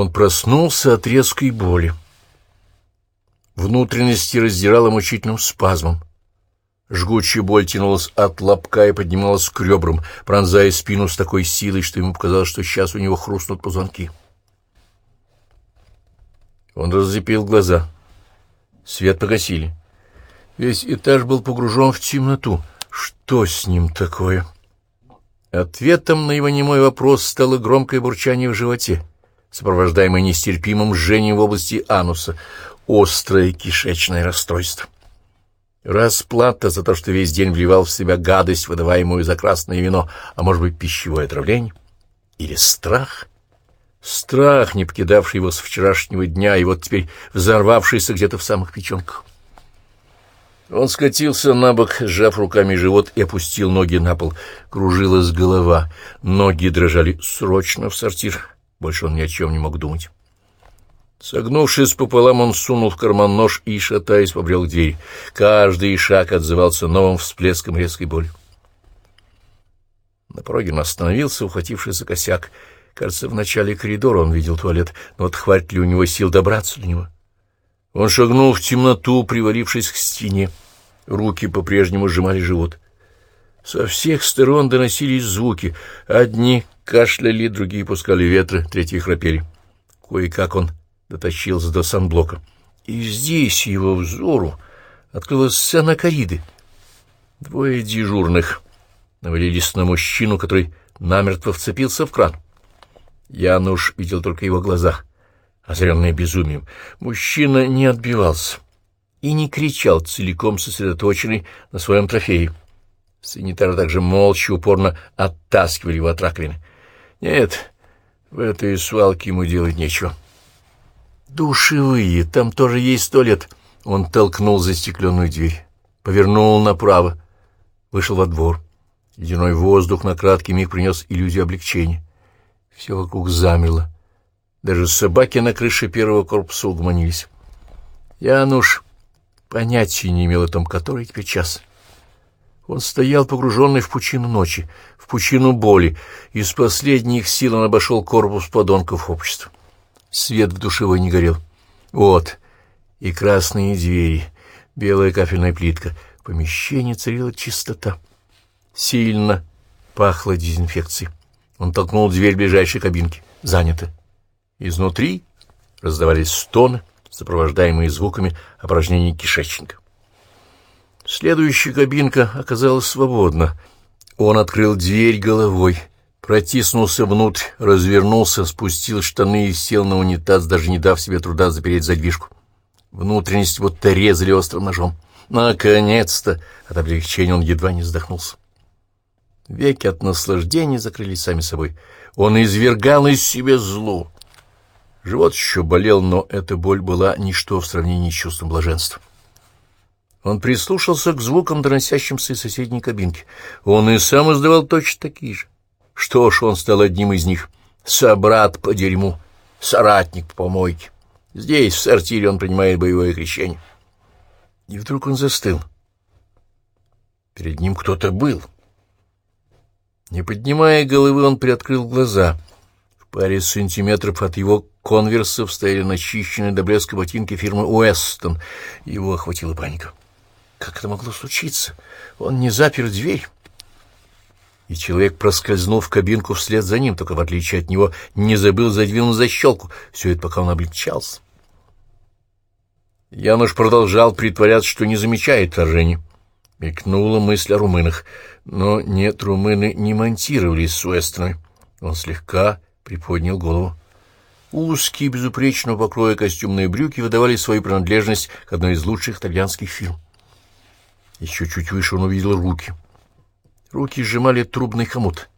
Он проснулся от резкой боли. Внутренности раздирала мучительным спазмом. Жгучая боль тянулась от лобка и поднималась к ребрам, пронзая спину с такой силой, что ему показалось, что сейчас у него хрустнут позвонки. Он разлепил глаза. Свет погасили. Весь этаж был погружен в темноту. Что с ним такое? Ответом на его немой вопрос стало громкое бурчание в животе, сопровождаемое нестерпимым жжением в области ануса, острое кишечное расстройство. Расплата за то, что весь день вливал в себя гадость, выдаваемую за красное вино, а может быть, пищевое отравление? Или страх? Страх, не покидавший его с вчерашнего дня, и вот теперь взорвавшийся где-то в самых печенках. Он скатился на бок, сжав руками живот, и опустил ноги на пол. Кружилась голова, ноги дрожали. Срочно в сортир. Больше он ни о чем не мог думать. Согнувшись пополам, он сунул в карман нож и, шатаясь, побрел к двери. Каждый шаг отзывался новым всплеском резкой боли. На пороге он остановился, ухватившись за косяк. Кажется, в начале коридора он видел туалет, но вот хватит ли у него сил добраться до него? Он шагнул в темноту, привалившись к стене. Руки по-прежнему сжимали живот. Со всех сторон доносились звуки. Одни кашляли, другие пускали ветры, третьи храпели. Кое-как он дотащился до санблока. И здесь его взору открылась сцена кориды. Двое дежурных навалились на мужчину, который намертво вцепился в кран. Януш видел только его глаза, озаренные безумием. Мужчина не отбивался и не кричал, целиком сосредоточенный на своем трофее. Санитары также молча упорно оттаскивали его от раковины. Нет, в этой свалке ему делать нечего. «Душевые, там тоже есть туалет». Он толкнул застекленную дверь, повернул направо, вышел во двор. Ледяной воздух на краткий миг принес иллюзию облегчения. Все вокруг замерло. Даже собаки на крыше первого корпуса угомонились. Януш понятия не имел о том, который теперь час. Он стоял погруженный в пучину ночи, в пучину боли, и с последних сил он обошел корпус подонков общества. Свет в душевой не горел. Вот, и красные двери, белая кафельная плитка. В помещении царила чистота. Сильно пахло дезинфекцией. Он толкнул дверь ближайшей кабинки. Занято. Изнутри раздавались стоны, сопровождаемые звуками опорожнений кишечника. Следующая кабинка оказалась свободна. Он открыл дверь головой протиснулся внутрь, развернулся, спустил штаны и сел на унитаз, даже не дав себе труда запереть задвижку. Внутренность вот-то резали острым ножом. Наконец-то! От облегчения он едва не вздохнулся. Веки от наслаждения закрылись сами собой. Он извергал из себя зло. Живот еще болел, но эта боль была ничто в сравнении с чувством блаженства. Он прислушался к звукам, доносящимся из соседней кабинки. Он и сам издавал точно такие же. Что ж, он стал одним из них. Собрат по дерьму, соратник по помойке. Здесь, в сортире, он принимает боевое крещение. И вдруг он застыл. Перед ним кто-то был. Не поднимая головы, он приоткрыл глаза. В паре сантиметров от его конверсов стояли начищенные до блеска ботинки фирмы Уэстон. Его охватила паника. Как это могло случиться? Он не запер дверь и человек проскользнул в кабинку вслед за ним, только в отличие от него не забыл задвинуть защелку. Все это пока он облегчался. Януш продолжал притворяться, что не замечает вторжения. Мелькнула мысль о румынах. Но нет, румыны не монтировались с Уэстоной. Он слегка приподнял голову. Узкие, безупречного покроя костюмные брюки выдавали свою принадлежность к одной из лучших итальянских фирм. Еще чуть выше он увидел руки — Руки сжимали трубный хомут.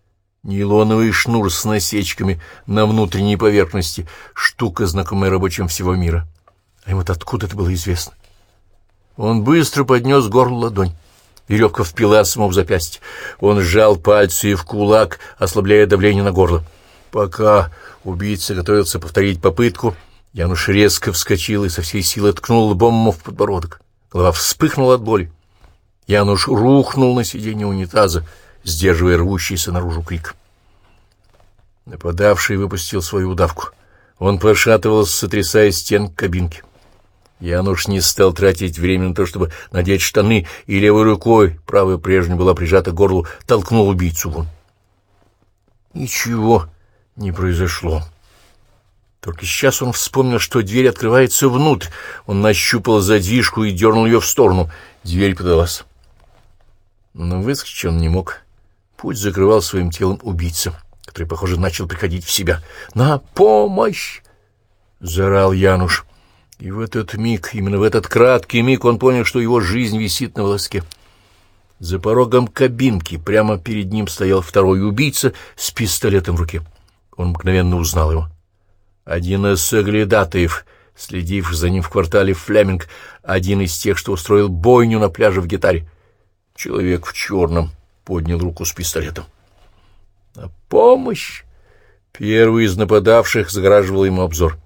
Нейлоновый шнур с насечками на внутренней поверхности, штука, знакомая рабочим всего мира. А ему-то откуда это было известно? Он быстро поднес горло ладонь. Веревка впилась ему в запястье. Он сжал пальцы в кулак, ослабляя давление на горло. Пока убийца готовился повторить попытку, Януш резко вскочил и со всей силы ткнул лбом ему в подбородок. Голова вспыхнула от боли. Януш рухнул на сиденье унитаза, сдерживая рвущийся наружу крик. Нападавший выпустил свою удавку. Он пошатывался, сотрясая стен кабинки. Януш не стал тратить время на то, чтобы надеть штаны, и левой рукой, правая прежняя была прижата к горлу, толкнул убийцу вон. Ничего не произошло. Только сейчас он вспомнил, что дверь открывается внутрь. Он нащупал задвижку и дернул ее в сторону. Дверь подалась. Но выскочить он не мог. Путь закрывал своим телом убийца, который, похоже, начал приходить в себя. «На помощь!» — заорал Януш. И в этот миг, именно в этот краткий миг, он понял, что его жизнь висит на волоске. За порогом кабинки прямо перед ним стоял второй убийца с пистолетом в руке. Он мгновенно узнал его. Один из соглядатаев, следивший за ним в квартале Флеминг, один из тех, что устроил бойню на пляже в гитаре. Человек в черном поднял руку с пистолетом. «На помощь!» Первый из нападавших загораживал ему обзор.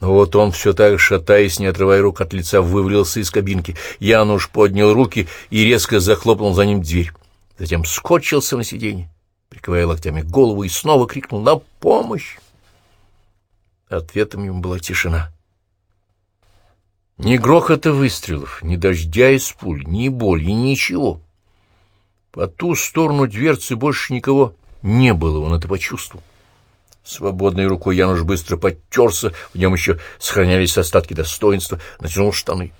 Но вот он, все так шатаясь, не отрывая рук от лица, вывалился из кабинки. Януш поднял руки и резко захлопнул за ним дверь. Затем скотчился на сиденье, приковая локтями голову, и снова крикнул «На помощь!». Ответом ему была тишина. Ни грохота выстрелов, ни дождя из пуль, ни боли, ничего. По ту сторону дверцы больше никого не было, он это почувствовал. Свободной рукой Януш быстро подтерся, в нем еще сохранялись остатки достоинства, натянул штаны.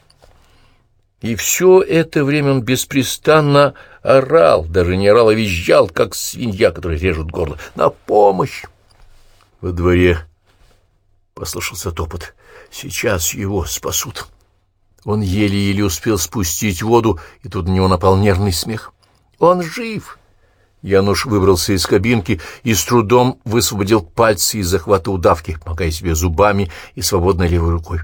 И все это время он беспрестанно орал, даже не орал, а визжал, как свинья, которая режет горло. «На помощь!» Во дворе послышался топот. «Сейчас его спасут!» Он еле-еле успел спустить воду, и тут на него напал нервный смех. «Он жив!» Януш выбрался из кабинки и с трудом высвободил пальцы из захвата удавки, помогая себе зубами и свободной левой рукой.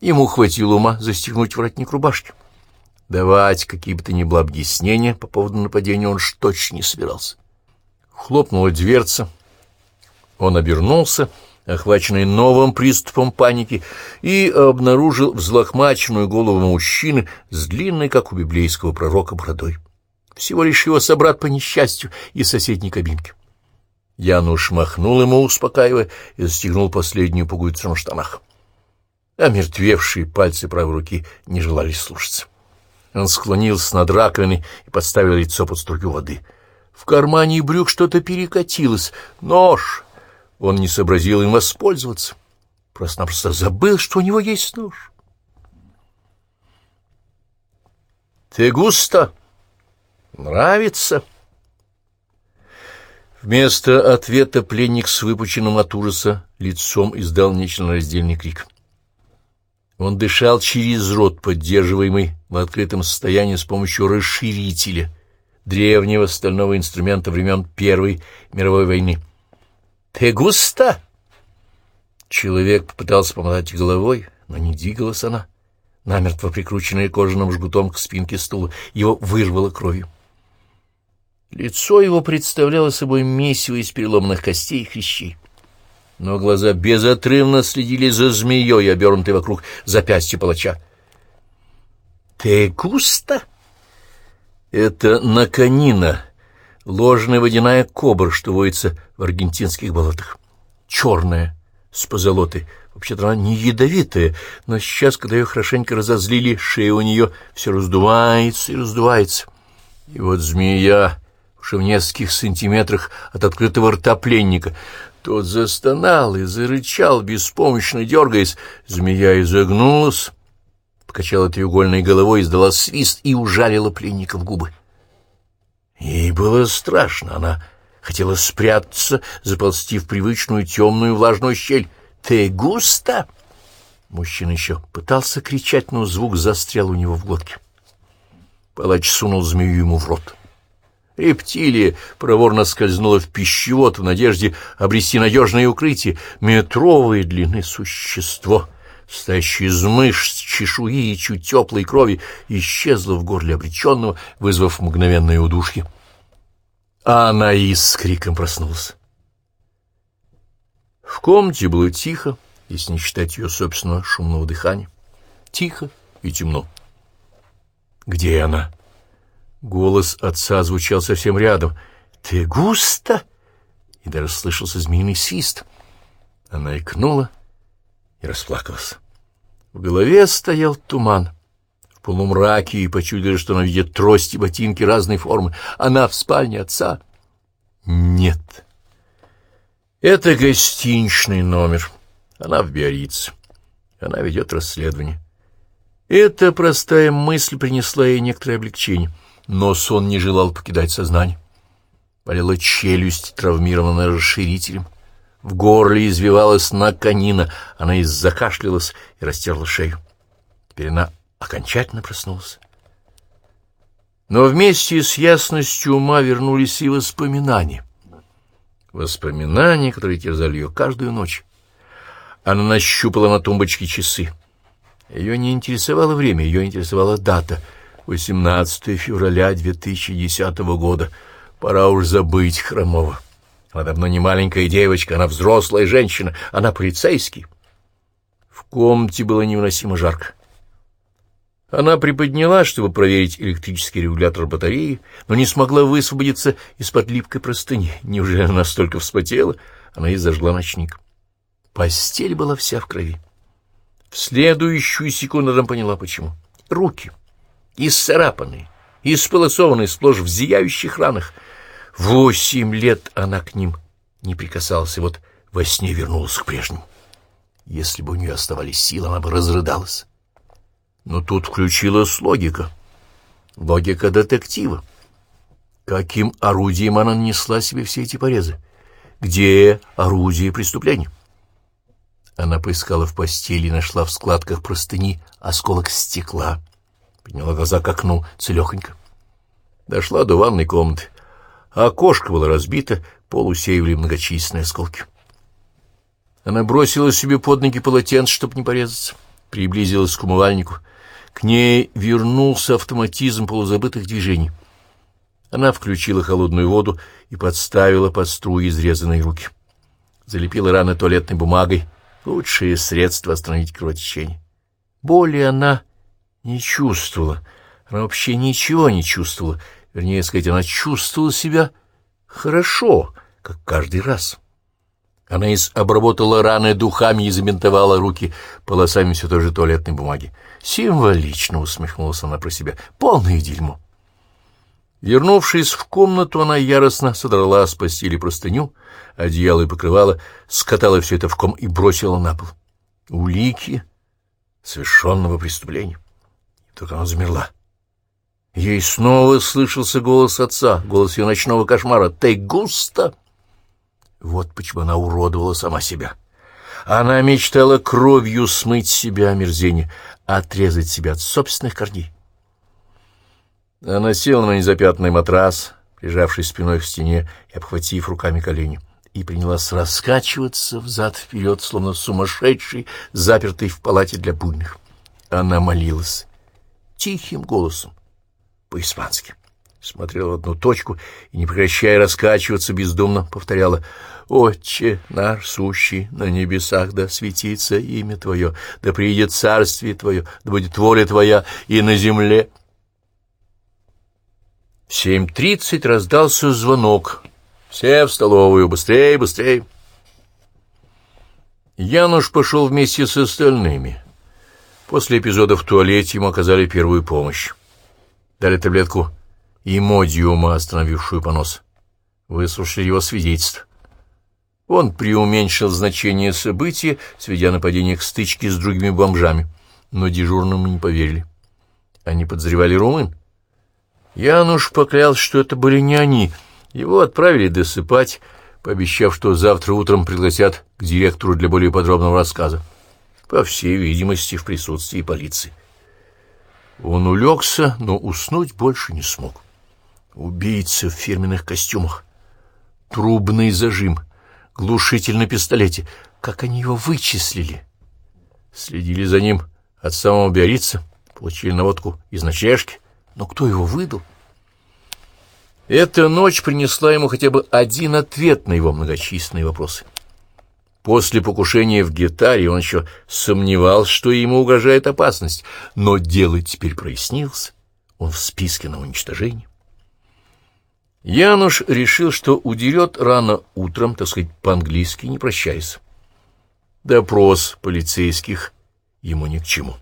Ему хватило ума застегнуть воротник рубашки. Давать какие бы то ни было объяснения по поводу нападения он ж точно не собирался. Хлопнула дверца. Он обернулся, охваченный новым приступом паники, и обнаружил взлохмаченную голову мужчины с длинной, как у библейского пророка, бородой всего лишь его собрат по несчастью из соседней кабинки. Януш махнул ему, успокаивая, и застегнул последнюю пуговицу на штанах. Омертвевшие пальцы правой руки не желали слушаться. Он склонился над раковиной и подставил лицо под струю воды. В кармане брюк что-то перекатилось. Нож! Он не сообразил им воспользоваться. Просто-напросто забыл, что у него есть нож. «Ты густо!» Нравится? Вместо ответа пленник с выпученным от ужаса лицом издал нечленораздельный крик. Он дышал через рот, поддерживаемый в открытом состоянии с помощью расширителя, древнего стального инструмента времен Первой мировой войны. «Ты густо?» Человек попытался помотать головой, но не двигалась она, намертво прикрученная кожаным жгутом к спинке стула. Его вырвало кровью. Лицо его представляло собой месиво из переломанных костей и хрящей. Но глаза безотрывно следили за змеей, обернутой вокруг запястья палача. «Ты густо?» «Это наканина, ложная водяная кобра, что водится в аргентинских болотах. Черная, с позолотой. Вообще-то она не ядовитая, но сейчас, когда ее хорошенько разозлили, шея у нее все раздувается и раздувается. И вот змея уже в нескольких сантиметрах от открытого рта пленника. Тот застонал и зарычал, беспомощно дергаясь. Змея изогнулась, покачала треугольной головой, издала свист и ужалила пленника в губы. Ей было страшно, она хотела спрятаться, заползти в привычную темную влажную щель. «Ты густо?» Мужчина еще пытался кричать, но звук застрял у него в глотке. Палач сунул змею ему в рот. Рептилия проворно скользнула в пищевод в надежде обрести надежное укрытие. Метровой длины существо, стоящее из мышц, чешуи и чуть теплой крови, исчезло в горле обреченного, вызвав мгновенное удушье. А она и с криком проснулась. В комнате было тихо, если не считать ее собственного шумного дыхания. Тихо и темно. Где она? — Голос отца звучал совсем рядом. «Ты густо?» И даже слышался змеиный свист. Она икнула и расплакалась. В голове стоял туман. В полумраке и почудили, что она видит трости, ботинки разной формы. Она в спальне отца. Нет. Это гостиничный номер. Она в Биорице. Она ведет расследование. Эта простая мысль принесла ей некоторое облегчение, но сон не желал покидать сознание. Болела челюсть, травмированная расширителем. В горле извивалась наконина, она и и растерла шею. Теперь она окончательно проснулась. Но вместе с ясностью ума вернулись и воспоминания. Воспоминания, которые терзали ее каждую ночь. Она нащупала на тумбочке часы. Ее не интересовало время, ее интересовала дата — 18 февраля 2010 года. Пора уж забыть Хромова. Она давно не маленькая девочка, она взрослая женщина, она полицейский. В комнате было невыносимо жарко. Она приподняла, чтобы проверить электрический регулятор батареи, но не смогла высвободиться из-под липкой простыни. Неужели она настолько вспотела? Она и зажгла ночник. Постель была вся в крови. В следующую секунду она поняла, почему. Руки, исцарапанные, исполосованные, сплошь в зияющих ранах — Восемь лет она к ним не прикасалась, и вот во сне вернулась к прежнему. Если бы у нее оставались силы, она бы разрыдалась. Но тут включилась логика. Логика детектива. Каким орудием она нанесла себе все эти порезы? Где орудие преступления? Она поискала в постели и нашла в складках простыни осколок стекла. Подняла глаза к окну целехонько. Дошла до ванной комнаты а окошко было разбито, пол усеивали многочисленные осколки. Она бросила себе под ноги полотенце, чтобы не порезаться, приблизилась к умывальнику. К ней вернулся автоматизм полузабытых движений. Она включила холодную воду и подставила под струи изрезанные руки. Залепила раны туалетной бумагой. Лучшее средство остановить кровотечение. Боли она не чувствовала. Она вообще ничего не чувствовала, Вернее сказать, она чувствовала себя хорошо, как каждый раз. Она из обработала раны духами и заментовала руки полосами все той же туалетной бумаги. Символично усмехнулась она про себя. Полное дерьмо. Вернувшись в комнату, она яростно содрала с постели простыню, одеяло и покрывало, скатала все это в ком и бросила на пол. Улики совершенного преступления. Только она замерла. Ей снова слышался голос отца, голос ее ночного кошмара. «Ты густо!» Вот почему она уродовала сама себя. Она мечтала кровью смыть себя омерзение, отрезать себя от собственных корней. Она села на незапятный матрас, прижавшись спиной к стене и обхватив руками колени, и принялась раскачиваться взад-вперед, словно сумасшедший, запертый в палате для буйных. Она молилась тихим голосом, по-испански. Смотрела в одну точку и, не прекращая раскачиваться, бездумно повторяла «Отче наш сущий на небесах, да светится имя Твое, да приедет царствие Твое, да будет воля Твоя и на земле». В семь тридцать раздался звонок. «Все в столовую! Быстрее, быстрее!» Януш пошел вместе с остальными. После эпизода в туалете ему оказали первую помощь. Дали таблетку имодиума, остановившую понос. Выслушали его свидетельство. Он преуменьшил значение события, сведя нападение к стычке с другими бомжами, но дежурному не поверили. Они подозревали румын. Януш поклялся, что это были не они. Его отправили досыпать, пообещав, что завтра утром пригласят к директору для более подробного рассказа. По всей видимости, в присутствии полиции. Он улегся, но уснуть больше не смог. Убийца в фирменных костюмах, трубный зажим, глушитель на пистолете. Как они его вычислили? Следили за ним от самого Биорица, получили наводку из ночлежки. Но кто его выдал? Эта ночь принесла ему хотя бы один ответ на его многочисленные вопросы. После покушения в гитаре он еще сомневался, что ему угрожает опасность, но дело теперь прояснилось. Он в списке на уничтожение. Януш решил, что удерет рано утром, так сказать, по-английски, не прощаясь. Допрос полицейских ему ни к чему.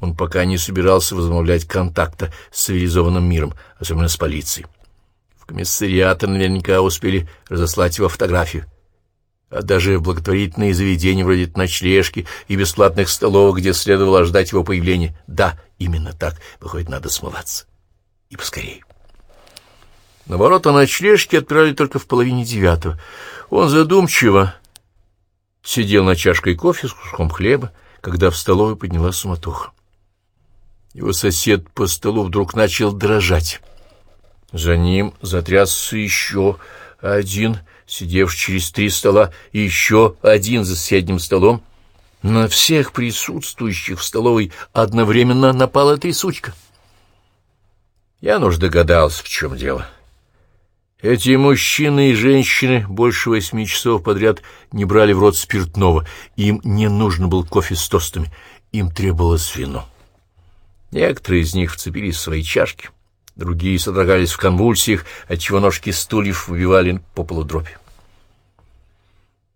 Он пока не собирался возобновлять контакта с цивилизованным миром, особенно с полицией. В комиссариаты наверняка успели разослать его фотографию. А даже в благотворительные заведения вроде ночлежки и бесплатных столов, где следовало ждать его появления. Да, именно так. Выходит, надо смываться. И поскорее. На ворота ночлежки отпирали только в половине девятого. Он задумчиво сидел на чашкой кофе с куском хлеба, когда в столовой поднялась суматоха. Его сосед по столу вдруг начал дрожать. За ним затрясся еще один, сидевший через три стола, и еще один за соседним столом. На всех присутствующих в столовой одновременно напала трясучка. Я уж догадался, в чем дело. Эти мужчины и женщины больше восьми часов подряд не брали в рот спиртного. Им не нужно был кофе с тостами, им требовалось вино. Некоторые из них вцепились в свои чашки, другие содрогались в конвульсиях, отчего ножки стульев выбивали по полу.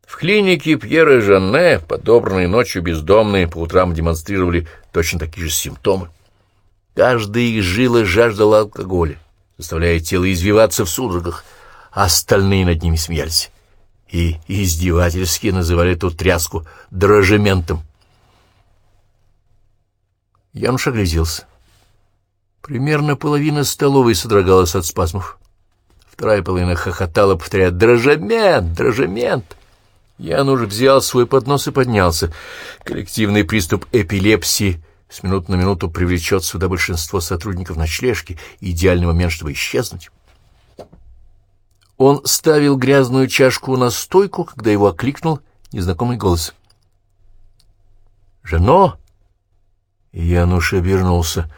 В клинике Пьера Жанне, подобранные ночью бездомные, по утрам демонстрировали точно такие же симптомы. Каждая их жила жаждала алкоголя заставляя тело извиваться в судорогах, а остальные над ними смеялись и издевательски называли эту тряску дрожементом. Януш огляделся. Примерно половина столовой содрогалась от спазмов. Вторая половина хохотала, повторяя «Дрожемент! Дрожемент!» Януш взял свой поднос и поднялся. Коллективный приступ эпилепсии с минуты на минуту привлечет сюда большинство сотрудников ночлежки, идеальный момент, чтобы исчезнуть. Он ставил грязную чашку на стойку, когда его окликнул незнакомый голос. «Жено!» Януш обернулся.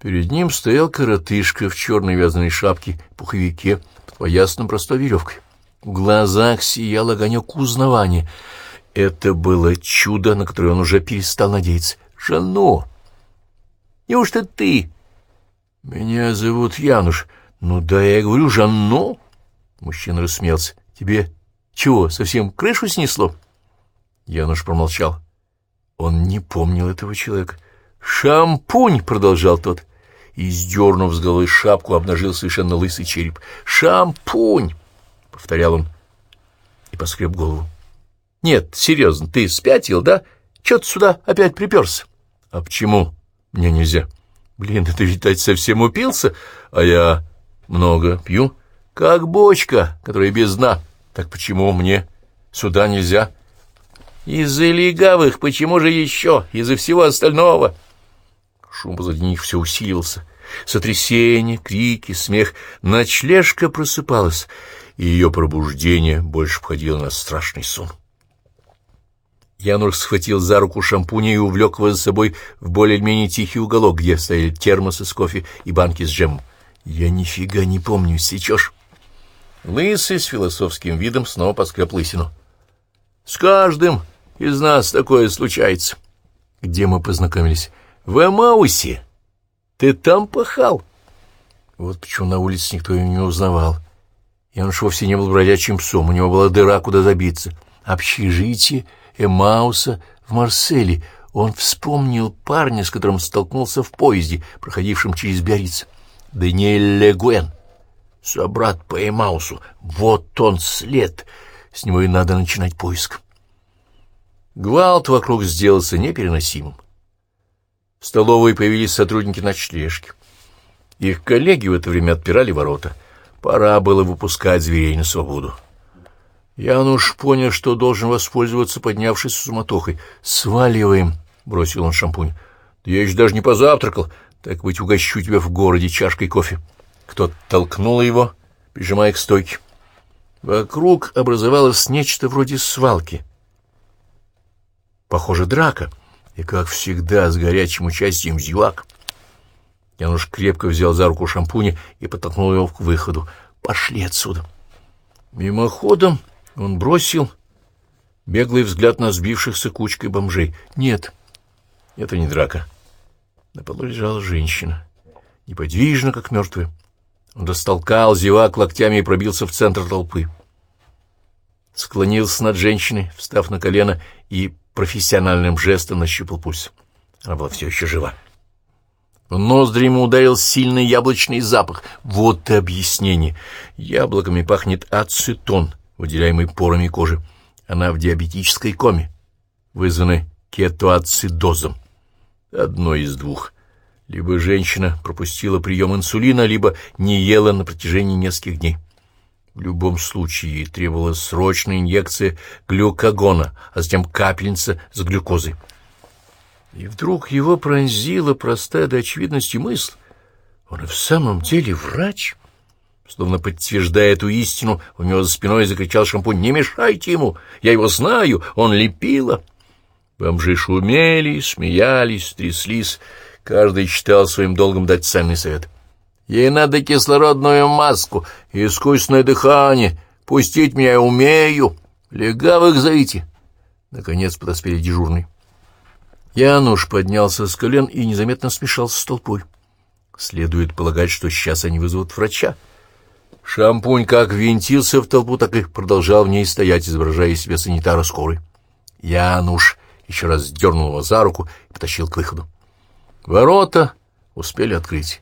Перед ним стоял коротышка в черной вязаной шапке, пуховике, под поясным простой веревкой. В глазах сиял огонек узнавания. Это было чудо, на которое он уже перестал надеяться. «Жено!» Неужто ты? Меня зовут Януш. Ну да, я говорю, Жанно. Мужчина рассмеялся. Тебе чего, совсем крышу снесло? Януш промолчал. Он не помнил этого человека. «Шампунь!» — продолжал тот. И, сдернув с головы шапку, обнажил совершенно лысый череп. «Шампунь!» — повторял он и поскреб голову. «Нет, серьезно, ты спятил, да? Чего ты сюда опять приперся?» «А почему?» Мне нельзя. Блин, ты, видать, совсем упился, а я много пью. Как бочка, которая без дна. Так почему мне сюда нельзя? Из-за легавых, почему же еще? Из-за всего остального. Шум позади них все усиливался. Сотрясение, крики, смех. Ночлежка просыпалась, и ее пробуждение больше входило на страшный сон. Януш схватил за руку шампуня и увлек его за собой в более-менее тихий уголок, где стояли термосы с кофе и банки с джемом. «Я нифига не помню, сечешь?» Лысый с философским видом снова поскреб лысину. «С каждым из нас такое случается». «Где мы познакомились?» «В Эмаусе. Ты там пахал?» Вот почему на улице никто его не узнавал. Януш вовсе не был бродячим псом, у него была дыра, куда забиться. Общежитие Эмауса в Марселе. Он вспомнил парня, с которым столкнулся в поезде, проходившем через Биарриц. Даниэль Легуэн, собрат по Эмаусу. Вот он след. С него и надо начинать поиск. Гвалт вокруг сделался непереносимым. В столовой появились сотрудники ночлежки. Их коллеги в это время отпирали ворота. Пора было выпускать зверей на свободу. Януш понял, что должен воспользоваться поднявшейся суматохой. «Сваливаем!» — бросил он шампунь. «Да я еще даже не позавтракал. Так быть, угощу тебя в городе чашкой кофе». Кто-то толкнул его, прижимая к стойке. Вокруг образовалось нечто вроде свалки. Похоже, драка. И, как всегда, с горячим участием зевак. Януш крепко взял за руку шампуня и подтолкнул его к выходу. «Пошли отсюда!» Мимоходом он бросил беглый взгляд на сбившихся кучкой бомжей. Нет, это не драка. На полу лежала женщина, неподвижно, как мертвая. Он растолкал зевак локтями и пробился в центр толпы. Склонился над женщиной, встав на колено, и профессиональным жестом нащупал пульс. Она была все еще жива. В ноздри ему ударил сильный яблочный запах. Вот и объяснение. Яблоками пахнет ацетон, выделяемый порами кожи. Она в диабетической коме, вызванной кетоацидозом. Одно из двух. Либо женщина пропустила прием инсулина, либо не ела на протяжении нескольких дней. В любом случае ей требовалась срочная инъекция глюкогона, а затем капельница с глюкозой. И вдруг его пронзила простая до очевидности мысль. Он и в самом деле врач. Словно подтверждая эту истину, у него за спиной закричал шампунь. «Не мешайте ему! Я его знаю! Он лепила!» Бомжи шумели, смеялись, тряслись. Каждый считал своим долгом дать ценный совет. «Ей надо кислородную маску, искусственное дыхание. Пустить меня я умею. Легавых зовите!» Наконец подоспели дежурные. Януш поднялся с колен и незаметно смешался с толпой. Следует полагать, что сейчас они вызовут врача. Шампунь как винтился в толпу, так и продолжал в ней стоять, изображая себя санитара скорой. Януш еще раз дернул его за руку и потащил к выходу. Ворота успели открыть.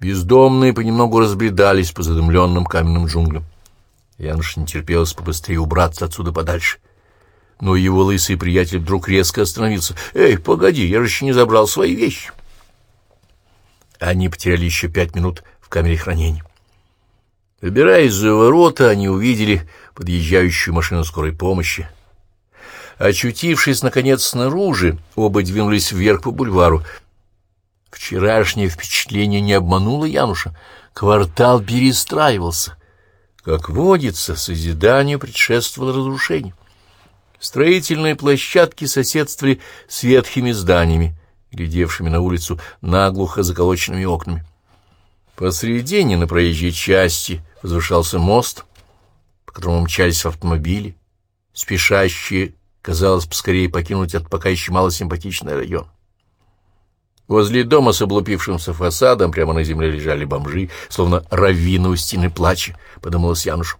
Бездомные понемногу разбредались по задымленным каменным джунглям. Януш не терпелось побыстрее убраться отсюда подальше но его лысый приятель вдруг резко остановился. «Эй, погоди, я же еще не забрал свои вещи!» Они потеряли еще пять минут в камере хранения. Выбираясь за ворота, они увидели подъезжающую машину скорой помощи. Очутившись, наконец, снаружи, оба двинулись вверх по бульвару. Вчерашнее впечатление не обмануло Януша. Квартал перестраивался. Как водится, созиданию предшествовало разрушение. Строительные площадки соседствовали с ветхими зданиями, глядевшими на улицу наглухо заколоченными окнами. Посредине на проезжей части возвышался мост, по которому мчались автомобили, спешащие, казалось, поскорее покинуть от пока еще малосимпатичный район. Возле дома с облупившимся фасадом прямо на земле лежали бомжи, словно раввины у стены плача, — подумалось Януш.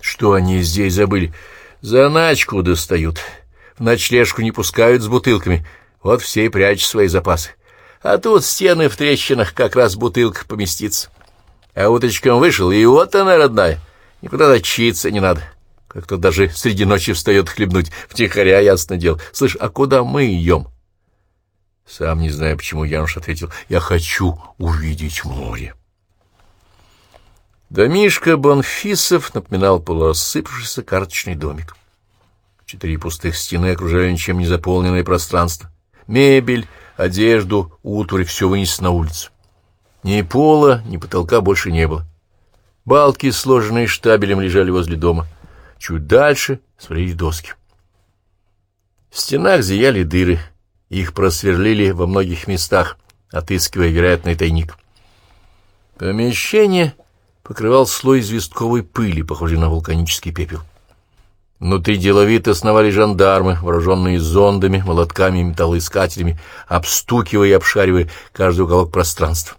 Что они здесь забыли? Заначку достают. В ночлежку не пускают с бутылками. Вот все и прячут свои запасы. А тут стены в трещинах как раз бутылка поместится. А уточком вышел, и вот она, родная. Никуда точиться не надо. Как-то даже среди ночи встает хлебнуть. Втихаря, ясно дело. Слышь, а куда мы идем? Сам не знаю, почему Януш ответил. Я хочу увидеть море. Домишка Бонфисов напоминал полуосыпавшийся карточный домик. Четыре пустых стены окружали ничем не заполненное пространство. Мебель, одежду, утварь — все вынес на улицу. Ни пола, ни потолка больше не было. Балки, сложенные штабелем, лежали возле дома. Чуть дальше свалили доски. В стенах зияли дыры. Их просверлили во многих местах, отыскивая вероятный тайник. Помещение покрывал слой известковой пыли, похожий на вулканический пепел. Внутри деловито сновали жандармы, вооруженные зондами, молотками и металлоискателями, обстукивая и обшаривая каждый уголок пространства.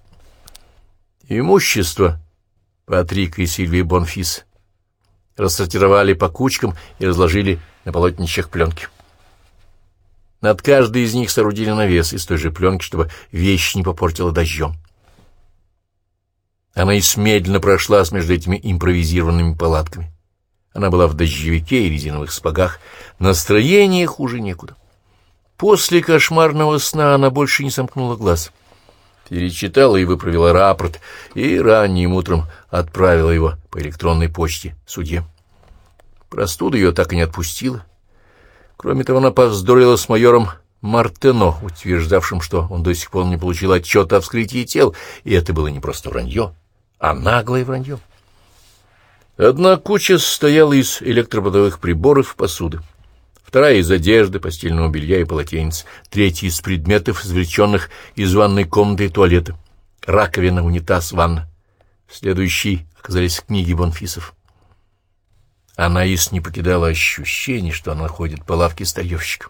Имущество Патрика и Сильвии Бонфис рассортировали по кучкам и разложили на полотнищах пленки. Над каждой из них соорудили навес из той же пленки, чтобы вещь не попортила дождем. Она и медленно прошлась между этими импровизированными палатками. Она была в дождевике и резиновых спагах. Настроение хуже некуда. После кошмарного сна она больше не сомкнула глаз. Перечитала и выправила рапорт, и ранним утром отправила его по электронной почте судье. Простуда ее так и не отпустила. Кроме того, она повздорила с майором Мартено, утверждавшим, что он до сих пор не получил отчета о вскрытии тел, и это было не просто вранье, а наглое вранье. Одна куча состояла из электроподовых приборов и посуды, вторая из одежды, постельного белья и полотенец, третья из предметов, извлеченных из ванной комнаты и туалета, раковина, унитаз, ванна. Следующие оказались книги Бонфисов. Анаис не покидала ощущение, что она ходит по лавке старьевщика.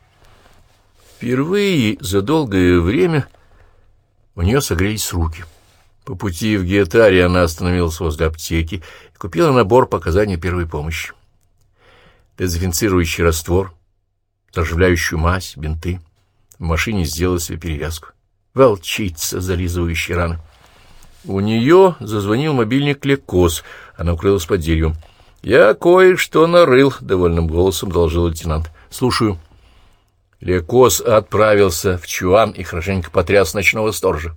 Впервые за долгое время у нее согрелись руки. По пути в Гетаре она остановилась возле аптеки и купила набор показаний первой помощи. Дезинфицирующий раствор, заживляющую мазь, бинты. В машине сделала себе перевязку. Волчица, зализывающая раны. У нее зазвонил мобильник Лекос. Она укрылась под деревом. «Я кое-что нарыл», — довольным голосом доложил лейтенант. «Слушаю». Лекос отправился в Чуан и хорошенько потряс ночного сторожа.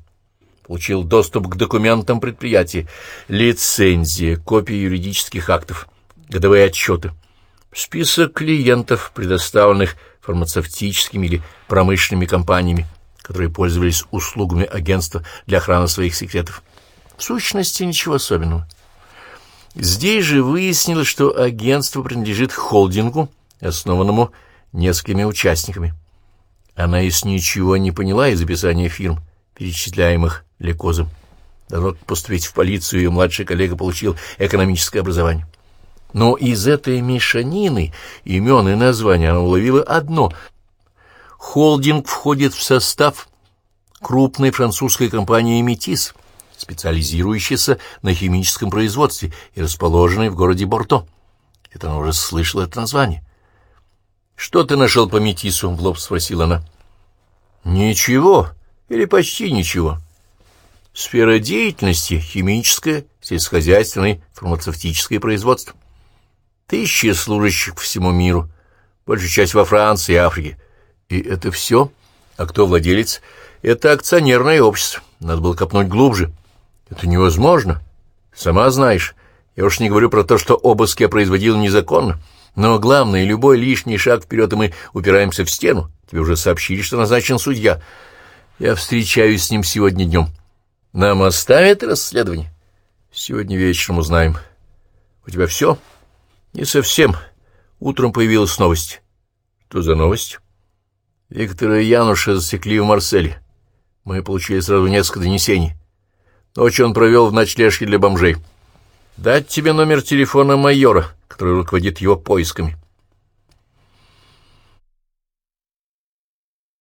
Получил доступ к документам предприятия, лицензия, копии юридических актов, годовые отчеты, список клиентов, предоставленных фармацевтическими или промышленными компаниями, которые пользовались услугами агентства для охраны своих секретов. В сущности, ничего особенного. Здесь же выяснилось, что агентство принадлежит холдингу, основанному несколькими участниками. Она из ничего не поняла из описания фирм, перечисляемых Лекозом. До поступить в полицию ее младший коллега получил экономическое образование. Но из этой мешанины имен и названий она уловила одно. Холдинг входит в состав крупной французской компании «Метис», специализирующейся на химическом производстве и расположенной в городе Борто. Это она уже слышала это название. «Что ты нашел по метису?» — в лоб спросила она. «Ничего, или почти ничего. Сфера деятельности — химическое, сельскохозяйственное, фармацевтическое производство. Тысячи служащих по всему миру, большая часть во Франции и Африке. И это все? А кто владелец? Это акционерное общество. Надо было копнуть глубже. Это невозможно. Сама знаешь. Я уж не говорю про то, что обыски я производил незаконно. Но главное, любой лишний шаг вперед, и мы упираемся в стену. Тебе уже сообщили, что назначен судья. Я встречаюсь с ним сегодня днем. Нам оставят расследование? Сегодня вечером узнаем. У тебя все? Не совсем. Утром появилась новость. Что за новость? Виктора Януша засекли в Марселе. Мы получили сразу несколько донесений. Ночью он провел в ночлежке для бомжей. Дать тебе номер телефона майора, который руководит его поисками.